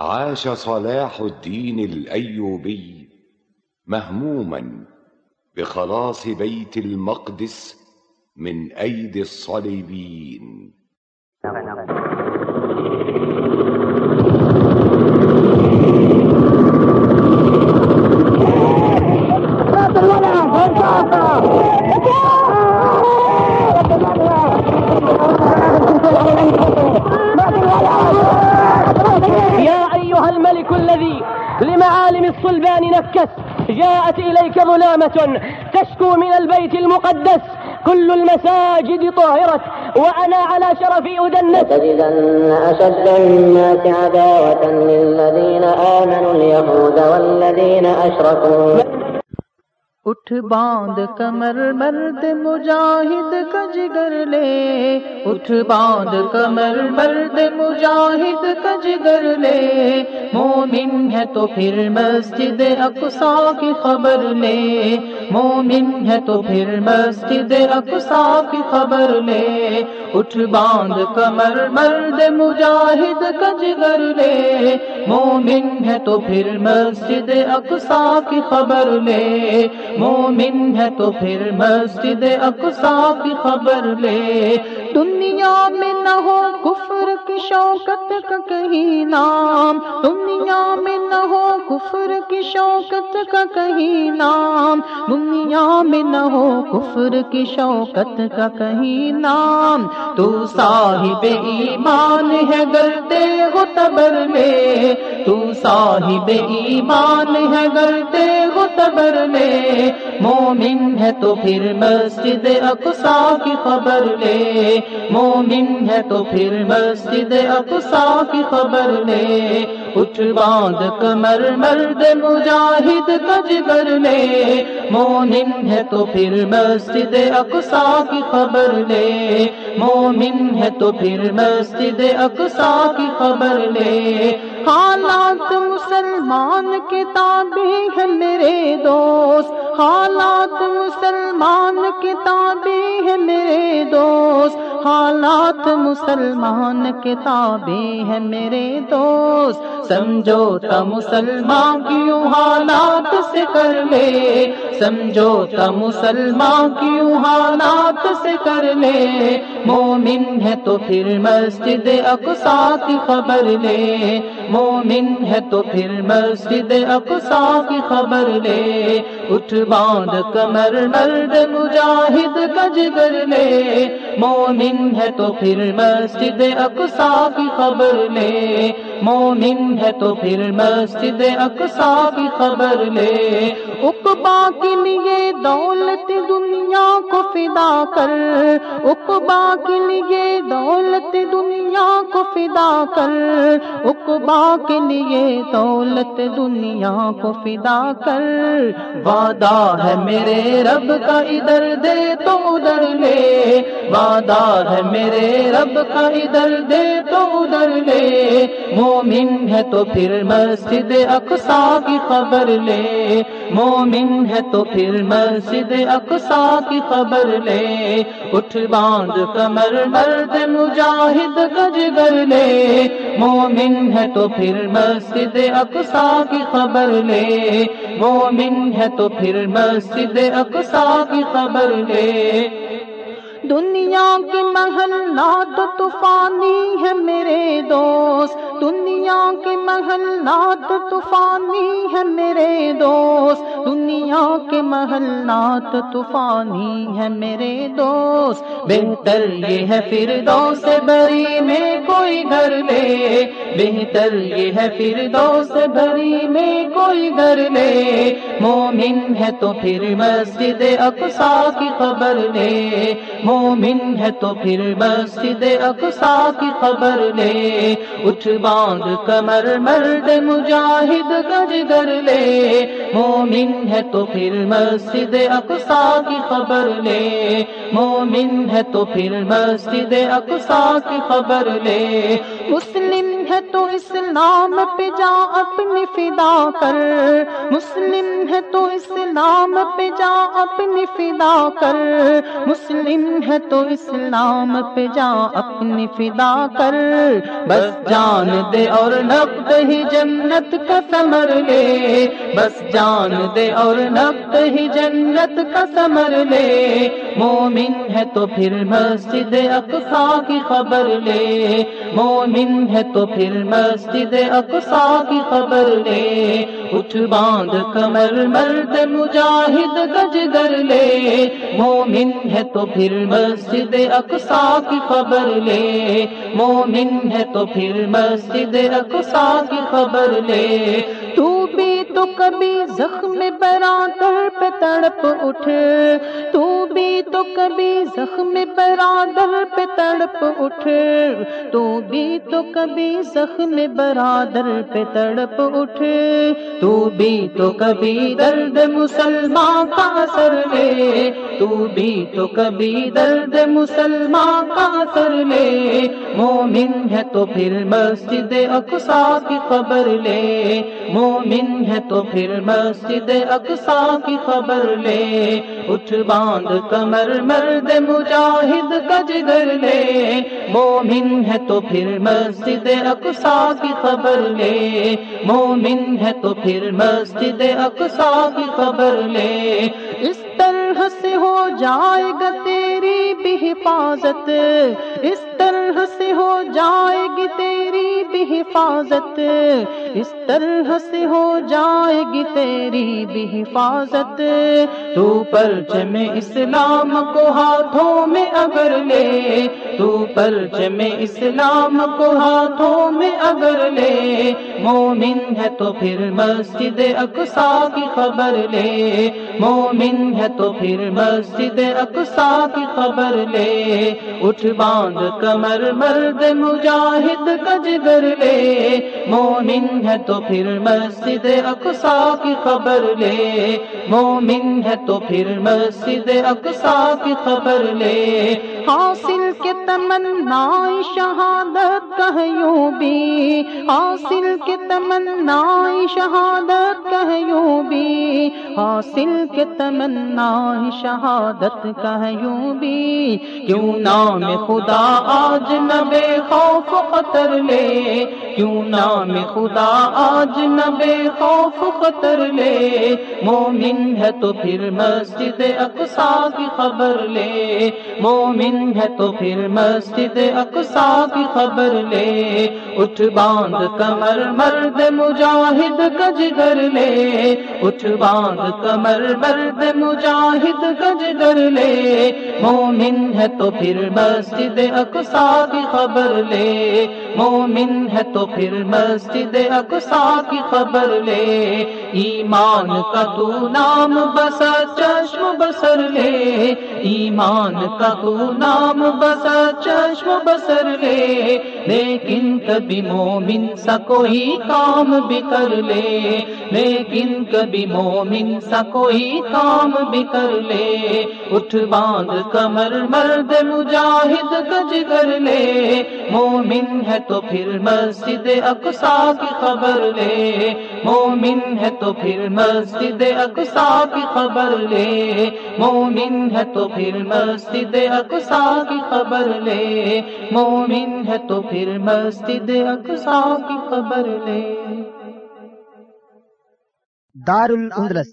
عاش صلاح الدين الايوبي مهموما بخلاص بيت المقدس من ايدي الصليبيين. عالم الصلبان نكس جاءت إليك ظلامة تشكو من البيت المقدس، كل المساجد طاهرة وأنا على شرفي أدنس لتجدن أشد الناس عداوة للذين آمنوا اليهود والذين أشركوا. اٹھ باندھ کمر مرد مجاہد کا جگر لے۔ اٹھ باندھ کمر مرد مجاہد کا جگر لے۔ مومن ہے تو پھر مسجد اقصا کی خبر لے۔ مومن ہے تو پھر مسجد اقصا کی خبر لے۔ اٹھ باندھ کمر مرد مجاہد کا جگر لے۔ مومن ہے تو پھر مسجد اقصا کی خبر لے۔ مومن ہے تو پھر مسجد اقصا کی خبر لے۔ دنیا میں نہ ہو کفر کی شوکت کا کہیں نام۔ دنیا میں نہ ہو کفر کی شوکت کا کہیں نام۔ دنیا میں نہ ہو کفر کی شوکت کا کہیں نام۔ تو صاحب ایمان ہے گرتے ہو تبر لے تو صاحب ایمان ہے گرتے ہو تبر لے مومن ہے تو پھر مسجد اقصا کی خبر لے مومن ہے تو پھر مسجد اقصا کی خبر لے اٹھ باندھ کمر مرد مجاہد کجگر لے مومن ہے تو پھر مسجد اقصا کی خبر لے مومن ہے تو پھر مسجد اقصا کی خبر لے حالات مسلمان کے تابع ہے میرے دوست، حالات مسلمان کے تابع ہے میرے دوست، حالات مسلمان کے تابع ہے میرے دوست۔ سمجھوتا مسلمان کیوں حالات سے کر لے؟ سمجھوتا مسلمان کیوں حالات سے کر لے؟ مومن ہے تو پھر مسجد اقصا کی خبر لے۔ مومن ہے تو پھر مسجد اقسا کی خبر لے۔ اٹھ باندھ کمر مرد مجاہد کجگر لے۔ مومن ہے تو پھر مسجد اقسا کی خبر لے۔ مومن ہے تو پھر مسجد اقصا کی خبر لے۔ اقبا کے لیے دولت دنیا کو فدا کر۔ اقبا کے لیے دولت دنیا کو فدا کر۔ اقبا کے لیے دولت دنیا کو فدا کر۔ وعدہ ہے میرے رب کا ادھر دے تو ادھر لے۔ وعدہ ہے میرے رب کا ادھر دے تو ادھر لے۔ مومن ہے تو پھر مسجد اقصا کی خبر لے۔ مومن ہے تو پھر مسجد اقصا کی خبر لے۔ اٹھ باندھ کمر مرد مجاہد گجگر لے۔ مومن ہے تو پھر مسجد اقصا کی خبر لے۔ مومن ہے تو پھر مسجد اقصا کی خبر لے۔ دنیا کی محلات طوفانی ہے میرے دوست، دنیا کے محلات طوفانی ہے میرے دوست، دنیا کے محلات طوفانی ہے میرے دوست۔ بہتر یہ ہے پھر دوست بری میں کوئی گھر لے۔ بہتر یہ ہے پھر دوست بری میں کوئی گھر لے۔ مومن ہے تو پھر مسجد اقصا کی خبر لے۔ مومن ہے تو پھر مسجد اقسا کی خبر لے۔ اٹھ باندھ کمر مرد مجاہد گج گر لے۔ مومن ہے تو پھر مسجد اقسا کی خبر لے۔ مومن ہے تو پھر مسجد اقصا کی خبر لے۔ مسلم ہے تو اسلام پہ جا اپنی فدا کر۔ مسلم ہے تو اسلام پہ جا اپنی فدا کر۔ مسلم ہے تو اسلام پہ جا اپنی فدا کر۔ بس جان دے اور نقد ہی جنت کا سمر لے۔ بس جان دے اور نقد ہی جنت کا سمر لے۔ مومن مومن ہے تو پھر مسجد اقصا کی خبر لے۔ مومن ہے تو پھر مسجد اقصا کی خبر لے۔ اٹھ باندھ کمر مرد مجاہد گج گر لے۔ مومن ہے تو پھر مسجد اقصا کی خبر لے۔ مومن ہے تو پھر مسجد اقصا کی خبر لے۔ تو بھی تو کبھی زخم برادر پہ تڑپ اٹھ۔ تو بھی تو کبھی زخم برادر پہ تڑپ اٹھ۔ تو بھی تو کبھی زخم برادر پہ تڑپ اٹھ۔ تو بھی تو کبھی درد مسلمان کا اثر لے۔ تو بھی تو کبھی درد مسلمان کا اثر لے۔ مومن ہے تو پھر مسجد اقصا کی خبر لے۔ مومن ہے تو پھر مسجد اقصا کی خبر لے۔ اٹھ باندھ کمر مرد مجاہد کج گر لے۔ مومن ہے تو پھر مسجد اقصا کی خبر لے۔ مومن ہے تو پھر مسجد اقصا کی خبر لے۔ اس طرح سے ہو جائے گا تیری بھی حفاظت۔ اس طرح سے ہو جائے گی تیری بھی حفاظت، اس طرح سے ہو جائے گی تیری بھی حفاظت۔ تو پرچم اسلام کو ہاتھوں میں اگر لے، تو پرچم اسلام کو ہاتھوں میں اگر لے۔ مومن ہے تو پھر مسجد اقصا کی خبر لے۔ مومن ہے تو پھر مسجد اقسا کی خبر لے۔ اٹھ باندھ کمر مرد مجاہد کجگر لے۔ مومن ہے تو پھر مسجد اقسا کی خبر لے۔ مومن ہے تو پھر مسجد اقسا کی خبر لے۔ حاصل کے تمنا شہادت کہیوں بھی، حاصل کے تمنا شہادت کہیوں بھی، حاصل کے تمنا شہادت کہیوں بھی۔ کیوں نام خدا آج میں بے خوف خطر لے، کیوں نام خدا آج نہ بے خوف خطر لے؟ مومن ہے تو پھر مسجد اقصا کی خبر لے۔ مومن ہے تو پھر مسجد اقصا کی خبر لے۔ اٹھ باندھ کمر مرد مجاہد گج گر لے۔ اٹھ باندھ کمر مرد مجاہد گج گر لے۔ مومن ہے تو پھر مسجد اقصا کی خبر لے۔ مومن ہے تو پھر مسجد اقصا کی خبر لے۔ ایمان کا تو نام بسا، چشم بسر لے۔ ایمان کا تو نام بسا، چشم بسر لے۔ لیکن کبھی مومن سا کوئی کام بھی کر لے۔ لیکن کبھی مومن سا کوئی کام بھی کر لے۔ اٹھ باندھ کمر مرد مجاہد گج کر لے۔ مومن ہے تو پھر مسجد اقصا کی خبر لے۔ مومن ہے تو پھر مسجد اکسا کی خبر لے۔ مومن ہے تو پھر مسجد اکسا کی خبر لے۔ مومن ہے تو پھر مسجد اکسا کی خبر لے۔ دار الاندلس